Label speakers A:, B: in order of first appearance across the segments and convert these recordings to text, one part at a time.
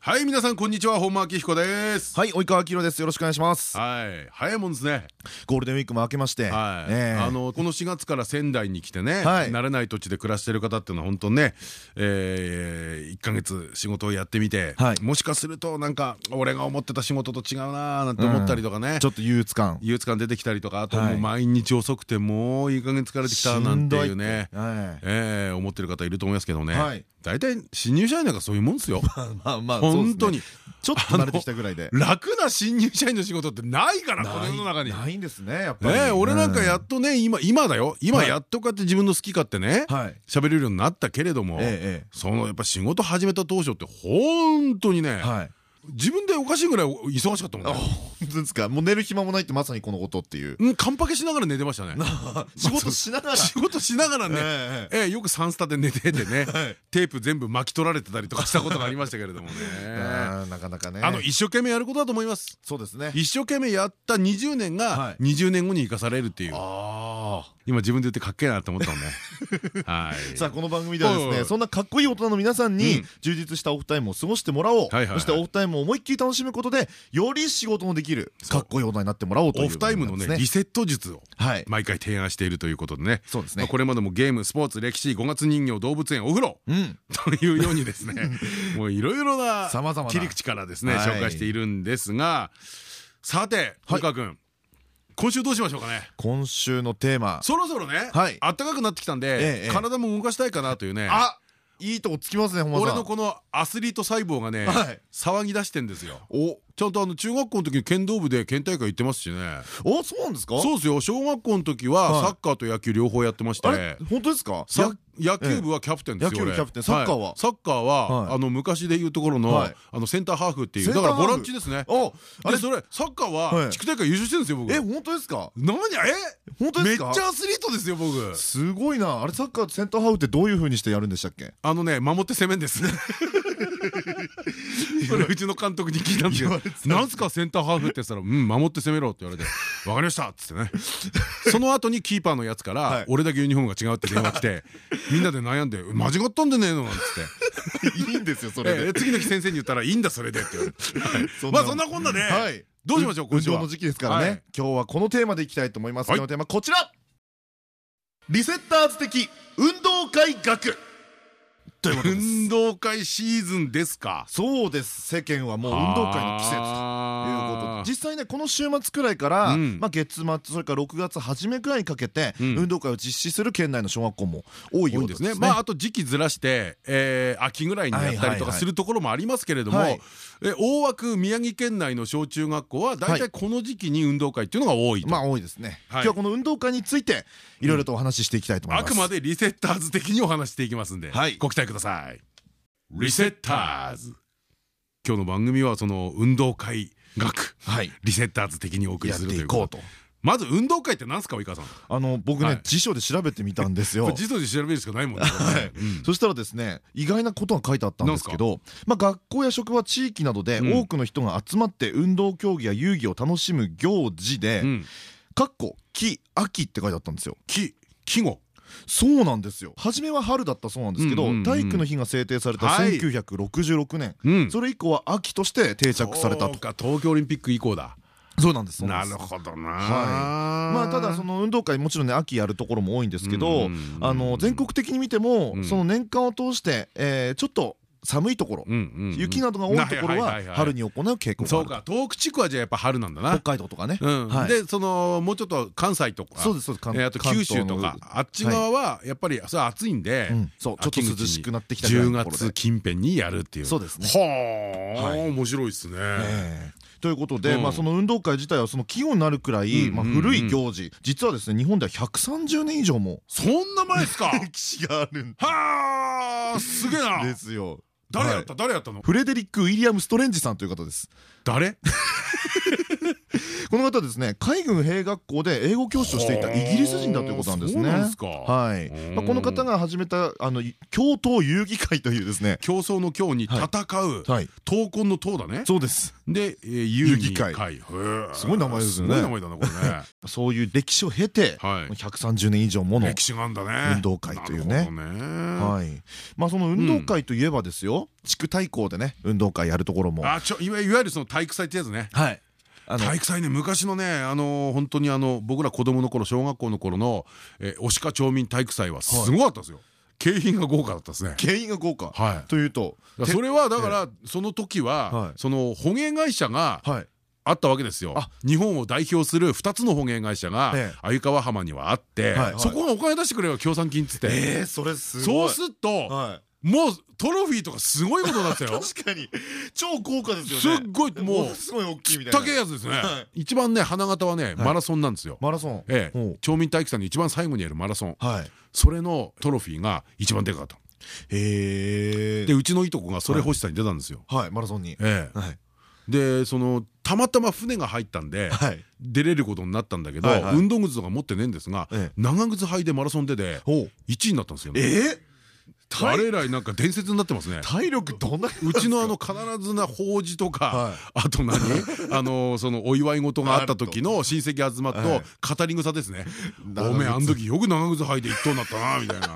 A: はい皆さんこんにちは。本間明彦です。
B: はい及川明です。よろしくお願いします。
A: はい。早いもんですね。
B: ゴールデンウィークも明けまして。
A: はい。あのこの4月から仙台に来てね慣れない土地で暮らしてる方っていうのは本当ねえ1か月仕事をやってみてもしかするとなんか俺が思ってた仕事と違うなーなんて思ったりとかね。
B: ちょっと憂鬱感。
A: 憂鬱感出てきたりとかあともう毎日遅くてもういい加減疲れてきたなんていうねえ思ってる方いると思いますけどね大体新入社員なんかそういうもんですよ。まあまあ本当に。
B: ちょっと慣れてきたぐらいで。
A: 楽な新入社員の仕事ってないからこの世の中に。
B: ないんですねやっぱり。
A: ね俺なんかやっとね今今だよ。今やっとこうやって自分の好き勝手ね喋れるようになったけれどもそのやっぱ仕事始めた当初って本当にね自分でおかしいぐらい忙しかったもんね。
B: 本当ですか？もう寝る暇もないってまさにこのことっていう。
A: うんカンパケしながら寝てましたね。
B: 仕事しながら。
A: 仕事しながらね。えよくサンスタで寝ててね。テープ全部巻き取られてたりとかしたことがありましたけれどもね。
B: なかなかね。
A: あの一生懸命やることだと思います。
B: そうですね。
A: 一生懸命やった20年が20年後に生かされるっていう今自分で言ってかっけえなって思ったもんね。
B: さあこの番組ではですねそんなかっこいい大人の皆さんに充実したオフタイムを過ごしてもらおう。そしてオフタイムを思いっきり楽しむことでより仕事のできるかっこいい大人になってもらおうという
A: オフタイムのね。リセット術を毎回提案しているということでね。そうですね。これまでもゲームスポーツ歴史5月人形動物園お風呂というようにですね もういろいろな切り口からですね紹介しているんですが。さて堀川君今週どうしましょうかね。
B: 今週のテーマ。
A: そろそろねあったかくなってきたんで体も動かしたいかなというね。
B: あいいとこつきますね
A: 俺のこのアスリート細胞がね騒ぎ出してんですよ。おちゃんとあの中学校の時に剣道部で県大会行ってますしね。
B: おそうなんですか？
A: そうですよ。小学校の時はサッカーと野球両方やってまして
B: 本当ですか？
A: 野球部はキャプテンですよ
B: 野球キャプテンサッカーは？
A: サッカーはあの昔でいうところのあのセンターハーフっていうだからボランチですね。あれ？それサッカーは地区大会優勝してるんですよ僕。
B: え本当ですか？
A: 何？え？
B: 本当ですか？
A: めっちゃアスリートですよ僕。
B: すごいな。あれサッカーセンターハーフってどういう風にしてやるんでしたっけ？
A: あのね守って攻めんですこれうちの監督に聞いたんですよ「なんすかセンターハーフ」って言ったら「うん守って攻めろ」って言われて「分かりました」っつってね。その後にキーパーのやつから「俺だけユニフォームが違う」って電話来て みんなで悩んで「間違ったんでねえの」なんつ
B: って。いいんですよそれ
A: 次の日先生に言ったら「いいんだそれで」って言われて。まあそんなこんなでどうしましょう
B: 運動の時期ですからね。今日はこのテーマでいきたいと思います。今日のテーマこちら。リセッターズ的運動会学
A: 運動会シーズンですか？
B: そうです。世間はもう運動会の季節と。いうことで。実際ねこの週末くらいからまあ月末それから6月初めくらいにかけて運動会を実施する県内の小学校も多いようです。ね。
A: まああと時期ずらして秋ぐらいにやったりとかするところもありますけれども大枠宮城県内の小中学校は大体この時期に運動会っていうのが多い
B: まあ多いですね。今日はこの運動会についていろいろとお話ししていきたいと思います。
A: あくまでリセッターズ的にお話していきますんでご期待ください。リセッターズ。今日の番組はその運動会学。リセッターズ的にお送りするということ。まず運動会って何すか及川さん？
B: あの僕ね辞書で調べてみたんですよ。
A: 辞書で調べるしかないもんね。
B: そしたらですね意外なことが書いてあったんですけどまあ学校や職場地域などで多くの人が集まって運動競技や遊戯を楽しむ行事で「かっこ木秋」って書いてあったんですよ。
A: 木季語
B: そうなんですよ。初めは春だったそうなんですけど体育の日が制定された1966年。それ以降は秋として定着されたと。
A: 東京オリンピック以降だ。
B: そうなんです
A: なるほどな。
B: まあただその運動会もちろんね秋やるところも多いんですけどあの全国的に見てもその年間を通してちょっと寒いところ。雪などが多いところは春に行う傾向
A: そうか東北地区はじゃあやっぱ春なんだな。
B: 北海道とかね。
A: でそのもうちょっと関西とかそうですそうです。あと九州とかあっち側はやっぱりそれ暑いんで
B: そうちょっと涼しくなってきた
A: 10月近辺にやるっていう。
B: そうですね。
A: はあ面白いですね。
B: ということで、まあその運動会自体はその季語になるくらい、まあ古い行事、実はですね日本では130年以上も
A: そんな前ですか？
B: 歴史があるん
A: はあすげえな。
B: ですよ
A: 誰やった？誰やったの？
B: フレデリック・ウィリアム・ストレンジさんという方です。
A: 誰？
B: この方ですね海軍兵学校で英語教師をしていたイギリス人だということなんですね。はい。まあこの方が始めたあの共闘遊戯会というですね。
A: 競争の競に戦う闘魂の闘だね。
B: そうです。
A: で遊戯会。
B: すごい名前ですよね。
A: 名前だなこれね。
B: そういう歴史を経て130年以上もの
A: 歴史があんだね。
B: 運動会というね。はい。まあその運動会といえばですよ。地区対抗でね運動会やるところも。
A: あちょいわゆるその体育祭ってやつね。
B: はい
A: 体育祭ね昔のねあの本当にあの僕ら子供の頃小学校の頃の押鹿町民体育祭はすごかったですよ。景品が豪華だったですね。
B: 景品が豪華。
A: はい。
B: というと
A: それはだからその時はその捕鯨会社があったわけですよ。日本を代表する2つの捕鯨会社が鮎川浜にはあってそこがお金出してくれよ協賛金っつって。
B: そうす
A: るともうトロフィーとかすごいことになったよ。
B: 確かに。超豪華ですよ
A: ね。すっごいもう
B: すごい大きいみたいな。
A: 高いやつですね。一番ね花形はねマラソンなんですよ。
B: マラソン？
A: ええ。町民体育祭の一番最後にやるマラソン。それのトロフィーが一番でかかった。
B: へえ。
A: でうちのいとこがそれ欲しさに出たんですよ。
B: はいマラソンに。
A: ええ。でそのたまたま船が入ったんで出れることになったんだけど運動靴とか持ってねえんですが長靴履いてマラソン出て1位になったんですよ
B: ええ？
A: あれ以来なんか伝説になってますね。
B: 体力どんな
A: うちのあの必ずな法事とかあと何？あのそのお祝い事があった時の親戚集まっと語り草ですね。おめえあの時よく長靴履いて一等になったなみたいな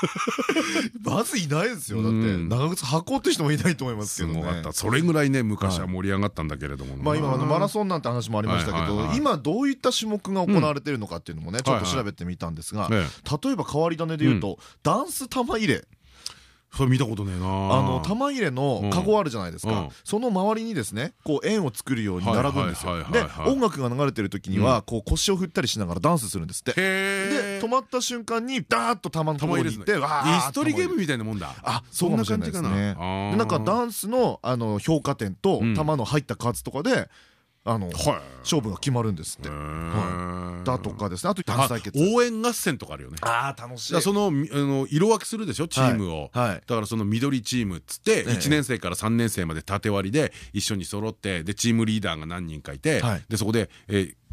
B: まずいないですよ。だって長靴履こうって人もいないと思いますけどね。
A: それぐらいね昔は盛り上がったんだけれども
B: まあ今マラソンなんて話もありましたけど今どういった種目が行われているのかってい。うのもねちょっと調べてみたんですが例えば変わり種で言うとダンス玉入れ
A: それ見たことねえな。あ
B: の玉入れのカゴあるじゃないですか。その周りにですねこう円を作るように並ぶんですよ。で音楽が流れてる時にはこう腰を振ったりしながらダンスするんですって。で止まった瞬間にダーッと玉のところに行って
A: イストリゲームみたいなもんだ。
B: あそんな感じかなでな。んかダンスのあの評価点と玉の入った数とかであの勝負が決まるんですって。だとかですね。あとダンス対決。
A: 応援合戦とかあるよね。
B: あ楽しい。
A: その色分けするでしょ？チームを。だからその緑チームっつって1年生から3年生まで縦割りで一緒に揃ってでチームリーダーが何人かいてでそこで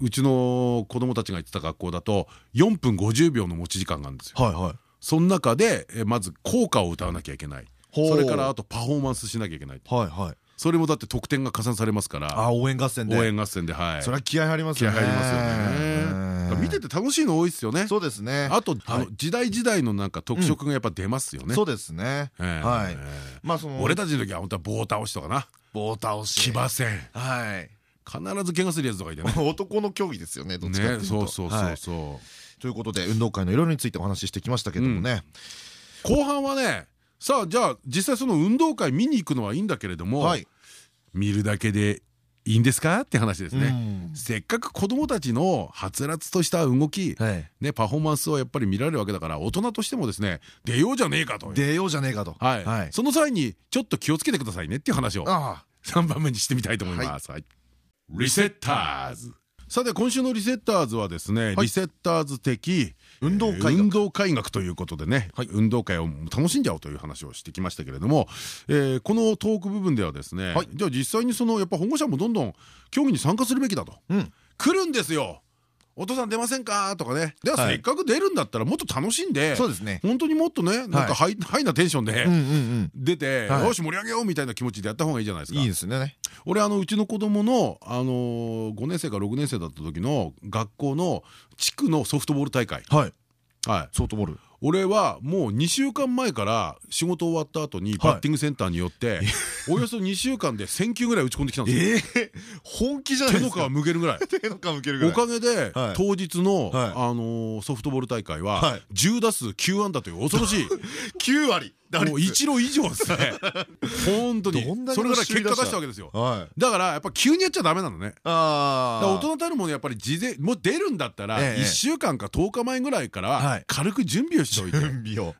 A: うちの子供たちが行ってた学校だと4分50秒の持ち時間があるんですよ。その中でまず校歌を歌わなきゃいけない。それからあとパフォーマンスしなきゃいけない
B: はいはい
A: それもだって得点が加算されますから。
B: あ応援合戦で。
A: 応援合戦ではい。
B: それは気合入りますよね。
A: 気合入りますよね。見てて楽しいの多いですよね。
B: そうですね。
A: あと時代時代のなんか特色がやっぱ出ますよね。
B: そうですね。はい。
A: まあその俺たちの時は本当は棒倒しとかな。
B: 棒倒し。
A: 騎馬戦。
B: はい。
A: 必ず怪我するやつとかいてね。
B: 男の競技ですよねどっちかっていうと。
A: そうそうそうそう。
B: ということで運動会のいろいろについてお話ししてきましたけどもね。
A: 後半はねさあじゃあ実際その運動会見に行くのはいいんだけれども見るだけでいいんですかって話ですね。せっかく子供たちのはつらつとした動き、ねパフォーマンスをやっぱり見られるわけだから大人としてもですね出ようじゃねえかと。
B: 出ようじゃねえかと。
A: はい。その際にちょっと気をつけてくださいねっていう話を3番目にしてみたいと思います。リセッターズさて今週のリセッターズはですねリセッターズ的運動会運動会学ということでね、はい、運動会を楽しんじゃおうという話をしてきましたけれども、えー、このトーク部分ではですね、はい、じゃあ実際にそのやっぱ保護者もどんどん競技に参加するべきだと、うん、来るんですよお父さん出ませんか？とかね。ではせっかく出るんだったらもっと楽しんでそうですね。本当にもっとねなんかハイなテンションで出てよし盛り上げようみたいな気持ちでやった方がいいじゃないですか。
B: いいですね。
A: 俺あのうちの子供のあの5年生か6年生だった時の学校の地区のソフトボール大会。
B: はい。
A: はい。
B: ソフトボール？
A: 俺はもう2週間前から仕事終わった後にバッティングセンターに寄って およそ2週間で1000球ぐらい打ち込んできたんですよ。
B: 本気じゃない
A: ですか。手の皮むけるぐらい。
B: 手の皮むけるぐらい。
A: おかげで当日のあのソフトボール大会は10打数9安打という恐ろしい。
B: 9割
A: もう一路以上ですね。本当に。それぐらい結果出したわけですよ。だからやっぱ急にやっちゃダメなのね。大人たるものやっぱり事前もう出るんだったら1週間か10日前ぐらいから軽く準備をしておいて。
B: 準備を。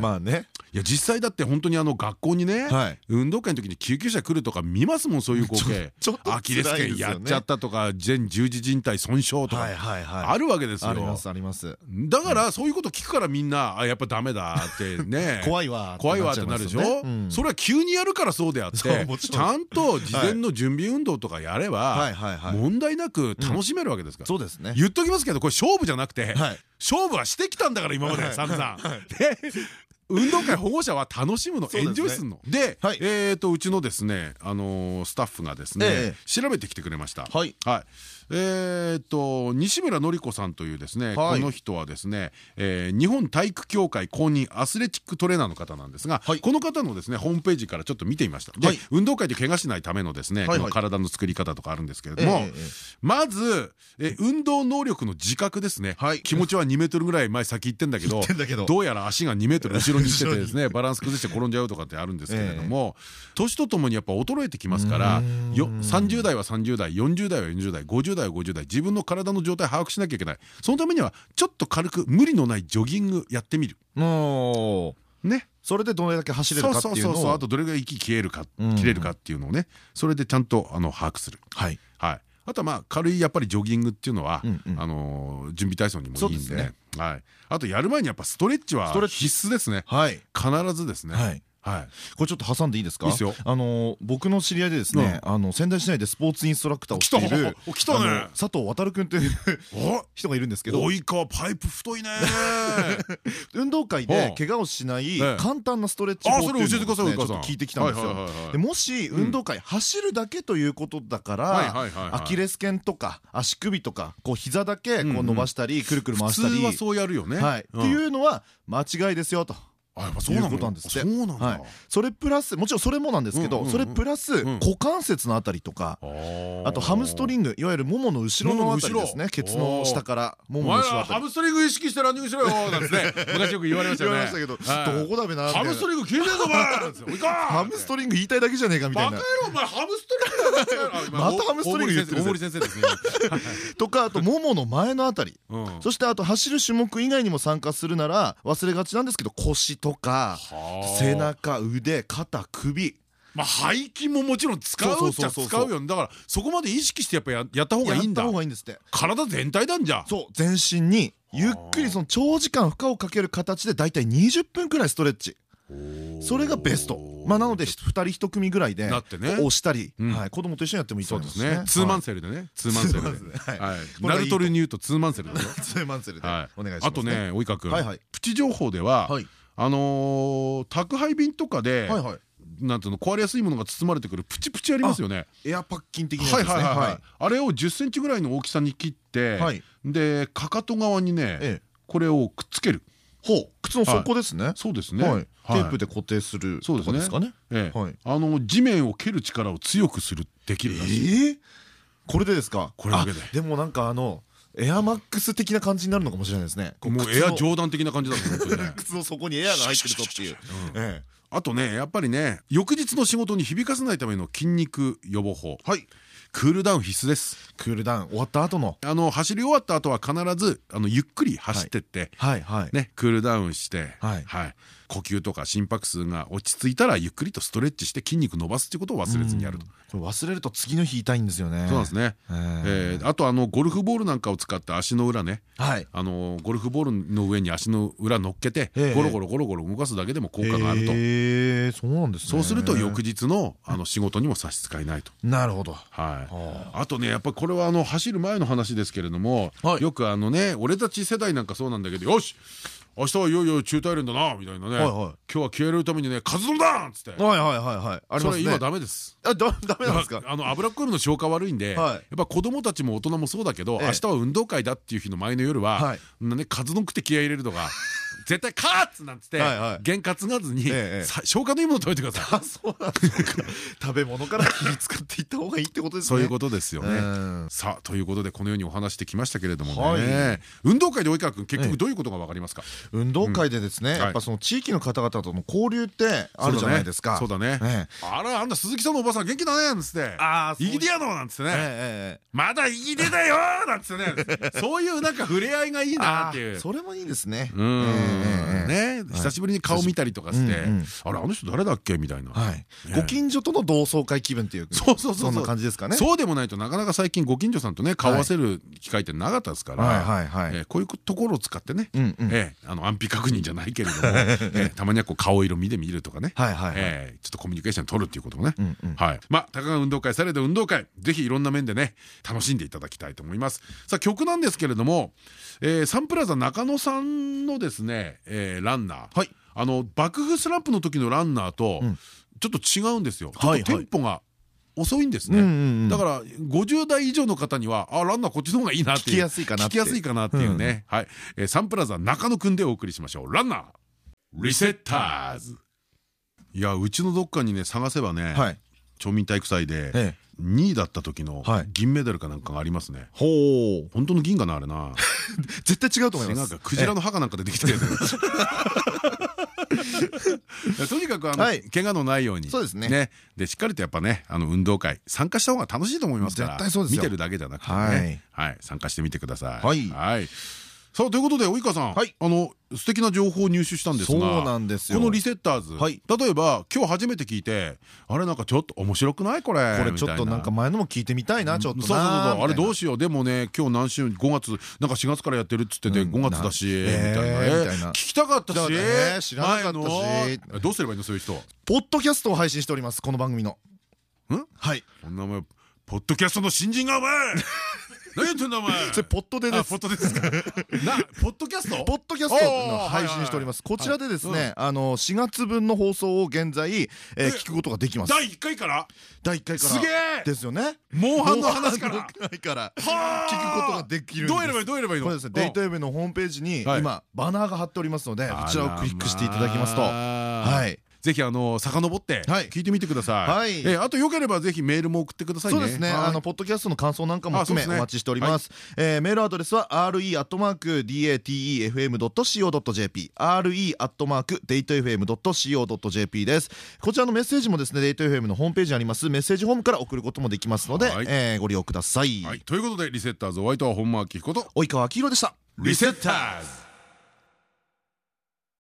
B: まあね
A: いや実際だって本当にあの学校にね運動会の時に救急車来るとか見ますもんそういう光景。アキレス腱やっちゃったとか全十字靭帯損傷とか。あるわけですよ。
B: ありますあります。
A: だからそういうこと聞くからみんなあやっぱダメだってね。
B: 怖いわわ
A: 怖いわってなるでしょ？それは急にやるからそうであってちゃんと事前の準備運動とかやれば問題なく楽しめるわけですから。
B: そうですね。
A: 言っときますけどこれ勝負じゃなくて勝負はしてきたんだから今まで散々。運動会保護者は楽しむの？エンジョイするの？でえっとうちのですねあのスタッフがですね調べてきてくれました。はい。えっと西村典子さんというですねこの人はですね日本体育協会公認アスレチックトレーナーの方なんですがこの方のですねホームページからちょっと見てみました。で運動会で怪我しないためのですね体の作り方とかあるんですけれどもまず運動能力の自覚ですね。気持ちは2メートルぐらい前先行ってんだけどど。うやら足が2メートル後ろにしててですね。バランス崩して転んじゃうとかってあるんですけれども年とともにやっぱ衰えてきますから30代は30代40代は40代50代は50代自分の体の状態把握しなきゃいけない。そのためにはちょっと軽く無理のないジョギングやってみる。
B: ね、それでどれだけ走れるかっていうの
A: をあとどれぐらい息切れるか切れるかっていうのをね。それでちゃんとあの把握する。はい、はいあとはまあ軽いやっぱりジョギングっていうのはあの準備体操にもいいんで、はい。あとやる前にやっぱストレッチは必須ですね。はい。必ずですね。はい。
B: はい、これちょっと挟んでいいですか？あの僕の知り合いでですね、あの仙台市内でスポーツインストラクターをしている佐藤航君という人がいるんですけど。
A: 及川パイプ太いね。
B: 運動会で怪我をしない簡単なストレッチ法っていうのをちょっと聞いてきたんですよ。でもし運動会走るだけということだからアキレス腱とか足首とかこう膝だけこう伸ばしたりくるくる回したり。普通
A: はそうやるよね。
B: っていうのは間違いですよと。あやっぱそうなんですって。そうなんだ。それプラスもちろんそれもなんですけどそれプラス股関節のあたりとかあとハムストリングいわゆるももの後ろのあたりですね。ケツの下から
A: ももの後ろハムストリング意識してランニングしろよなんですね。昔よく言われましたよね。言われましたけ
B: どどこだべな
A: ハムストリング消えねえぞお前
B: ハムストリング言いたいだけじゃねえかみたいな。
A: バカ野郎お前ハムストリング
B: またハムストリング言ってる大森先生ですね。とかあとももの前のあたり。そしてあと走る種目以外にも参加するなら忘れがちなんですけど腰とか背中腕肩首。
A: まあ背筋ももちろん使うっちゃ使うよ。だからそこまで意識してやっぱややった方がいいんだ。やった方がいいんですって。体全体なんじゃ
B: そう全身にゆっくりその長時間負荷をかける形で大体20分くらいストレッチ。それがベスト。まあなので2人1組ぐらいで押したり子供と一緒にやってもいいと思いますね。
A: ツーマンセルでね。ツーマンセルで。ナルトルに言うとツーマンセルで
B: ツーマンセルで。お願いします
A: あとね及川君。プチ情報ではあの宅配便とかでなんていうの壊れやすいものが包まれてくるプチプチありますよね。
B: エアパッキン的なやつですね。
A: あれを10センチぐらいの大きさに切ってでかかと側にねこれをくっつける。
B: ほう。靴の底ですね。
A: そうですね。
B: テープで固定するそうですかね。
A: あの地面を蹴る力を強くするできるらしい。
B: これでですか？
A: これだけで。
B: でもなんかあのエアマックス的な感じになるのかもしれないですね。
A: もうエア冗談的な感じだ
B: ね 靴の底にエアが入ってるぞっていう。
A: あとねやっぱりね翌日の仕事に響かせないための筋肉予防法はいクールダウン必須です
B: クールダウン終わった後の
A: あの走り終わった後は必ずあのゆっくり走ってってねクールダウンしてはい呼吸とか心拍数が落ち着いたらゆっくりとストレッチして筋肉伸ばすっていうことを忘れずにやると。
B: 忘れると次の日痛いんですよね。
A: そうなんですね。えあとあのゴルフボールなんかを使って足の裏ね。あのゴルフボールの上に足の裏乗っけてゴロゴロゴロゴロ動かすだけでも効果があると。
B: そうなんです
A: そうすると翌日のあの仕事にも差し支えないと。
B: なるほど。
A: はい。あとねやっぱりこれはあの走る前の話ですけれどもよくあのね俺たち世代なんかそうなんだけどよし明日はいよいよ中大連だなみたいなね。今日は消えるためにねカツ丼だっつって。
B: はいはいはいはい。
A: あれそれ今ダメです。
B: あダメなんですか？
A: あの脂っこいの消化悪いんでやっぱ子供たちも大人もそうだけど明日は運動会だっていう日の前の夜はねカツ丼食って気合い入れるとか絶対カーツなんつって験担がずに消化のいいもの食べてください。
B: 食べ物から気使っていった方がいいってことですね。
A: そういうことですよね。さあということでこのようにお話してきましたけれどもね。運動会で及川君結局どういうことが分かりますか？
B: 運動会でですねやっぱその地域の方々との交流ってあるじゃないですか。
A: そうだね。あらあんな鈴木さんのおばさん元気だねなんつって「イギディアノ」なんつってね「まだイギデだよ」なんつってね。そういうなんか触れ合いがいいなっていう。
B: それもいいですね
A: ね。久しぶりに顔見たりとかしてあれあの人誰だっけ？みたいな。
B: ご近所との同窓会気分っていう
A: そうそうそう
B: そんな感じですかね。
A: そうでもないとなかなか最近ご近所さんとね顔合わせる機会ってなかったですからこういうところを使ってね安否確認じゃないけれども たまにはこう顔色見てみるとかね。ちょっとコミュニケーション取るっていうこともねまあたかが運動会されど運動会ぜひいろんな面でね楽しんでいただきたいと思います。さあ曲なんですけれどもサンプラザ中野さんのですねランナー。あの爆風スランプの時のランナーとちょっと違うんですよ。ちょっとテンポが遅いんですね。だから50代以上の方にはあランナーこっちの方がいいなって聞きやすいかな聞きやすいかなっていうね。はい。サンプラザ中野くんでお送りしましょう。ランナー。リセッターズ。いやうちのどっかにね探せばね町民体育祭で2位だった時の銀メダルかなんかがありますね。ほう。本当の銀かなあれな。
B: 絶対違うと思います。
A: クジラの歯かなんかでできてる。とにかくあの怪我のないようにそうですね。でしっかりとやっぱねあの運動会参加した方が楽しいと思いますから見てるだけじゃなくてね。はい。参加してみてください。はいさあということで及川さん、はい、あの素敵な情報を入手したんですがそうなんですよ。このリセッターズ、はい、例えば今日初めて聞いてあれなんかちょっと面白くない？これ。
B: これちょっとなんか前のも聞いてみたいなちょっとそうそうそう。
A: あれどうしよう？でもね今日何週5月なんか4月からやってるっつってて5月だしみたいな。聞きたかったし。
B: 知らなかったし。
A: どうすればいいのそういう人？
B: ポッドキャストを配信しておりますこの番組の。
A: ん？はい。こんな前ポッドキャストの新人がお前何言ってんだお前？
B: それポットでです。
A: ポットですか？なポッドキャスト？
B: ポッドキャストの配信しております。こちらでですねあの4月分の放送を現在聞くことができます。
A: 第1回から？
B: 第1回から
A: すげえ！
B: ですよね。
A: モンハンの話から？
B: から。聞くことができる
A: どうやればいいどうやればいいの？
B: これですねデイトエブのホームページに今バナーが貼っておりますのでこちらをクリックしていただきますと。はい
A: ぜひあの遡って聞いてみてください。えあとよければぜひメールも送ってくださいね。
B: そうですね。あのポッドキャストの感想なんかも含めお待ちしております。えメールアドレスは re アットマーク datefm ドット co ドット jp re アットマーク datefm ドット co ドット jp です。こちらのメッセージもですね datefm のホームページにありますメッセージホームから送ることもできますので、えご利用ください。
A: ということでリセッターズホワイトは本間明彦と
B: 及川明宏でした。
A: リセッターズ